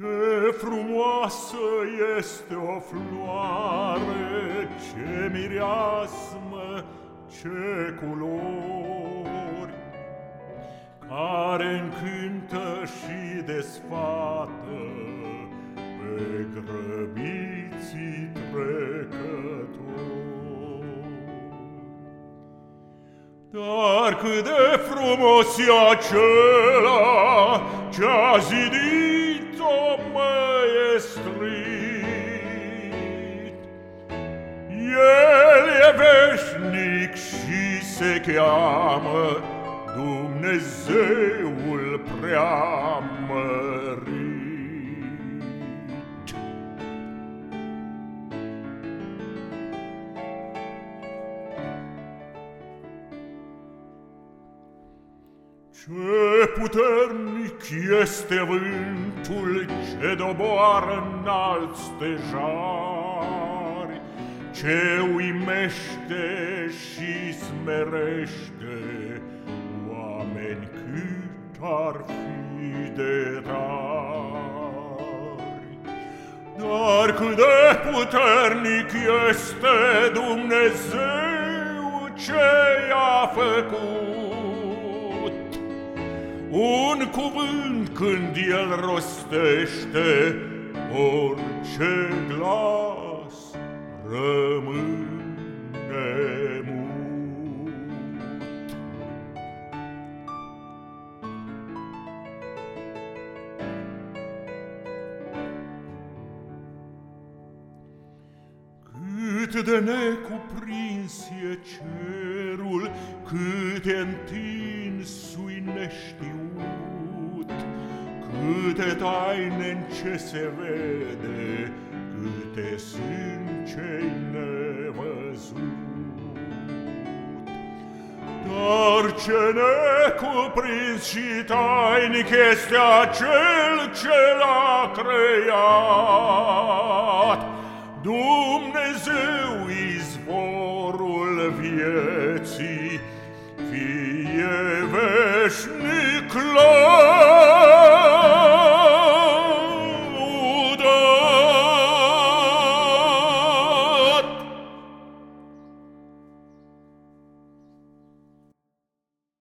Ce frumoasă este o floare, ce mireasmă, ce culori, care încântă și desfată pe grăbiții trecători. Dar cât de frumos e acela ce-a zidit-o măestrit. El e veșnic și se cheamă Dumnezeul preamărit. Ce puternic este vântul ce doboară înalt stejari, Ce uimește și smerește oameni cât ar fi de tari. Dar cât de puternic este Dumnezeu ce i-a făcut, un cuvânt când el rostește, orice glas rămâne mut. Cât de necuprins e cerul, cât e întins sui neștiut, Câte taine în ce se vede, câte sunt cei nevăzut. Dar ce necuprins și tainic este acel ce l-a creat, Dumnezeu izvorul vieții, fie veșnic la